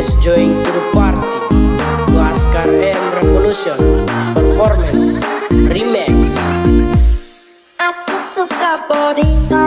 Join to the party. Laskar M Revolution Performance Remix. Aku suka boring.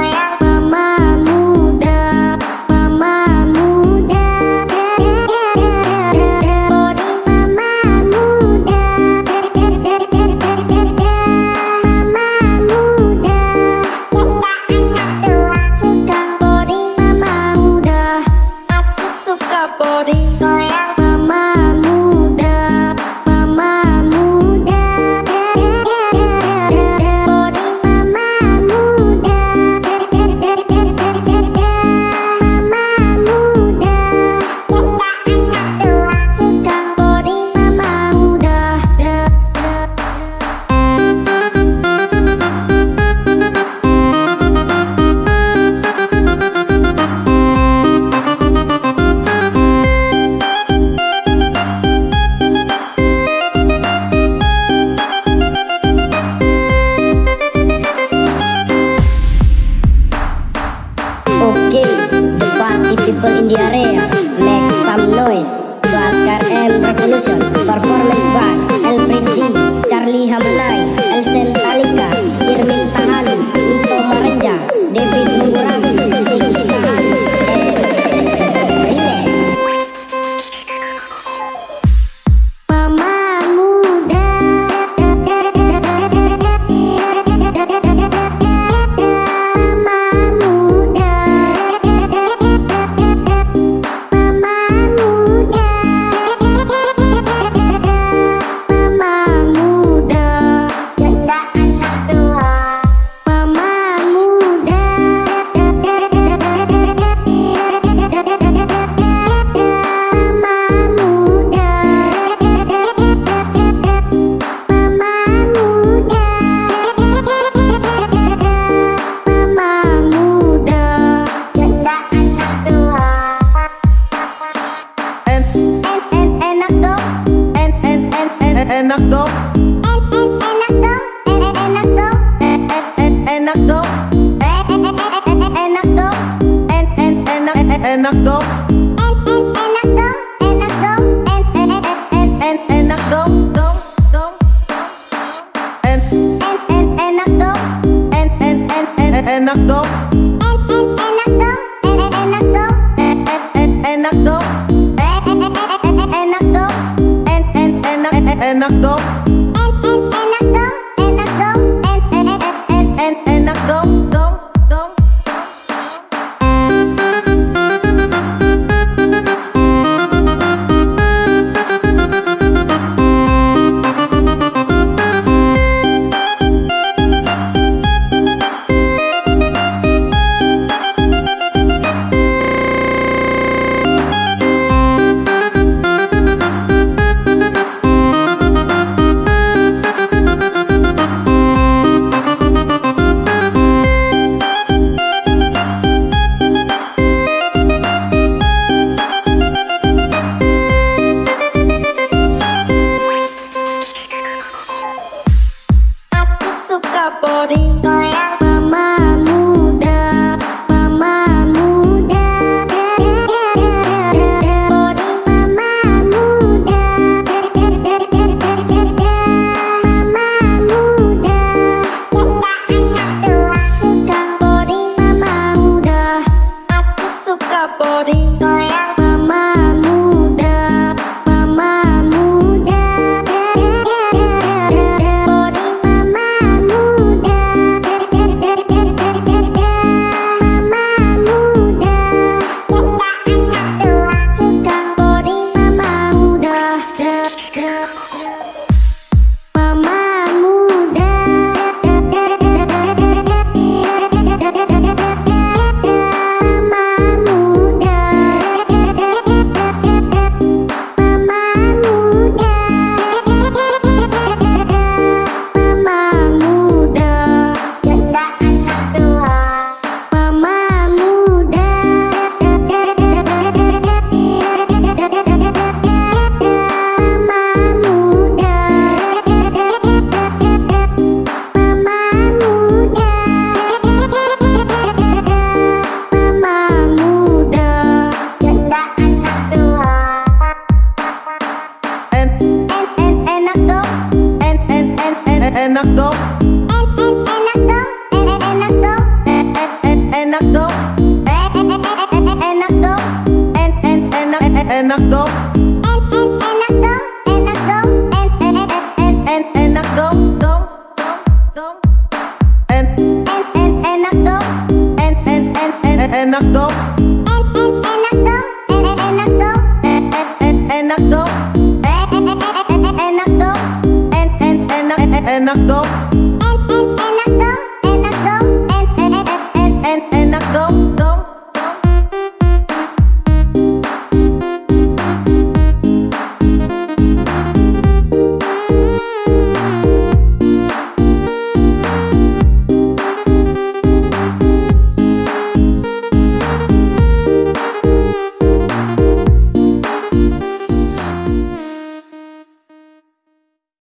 nắng đó.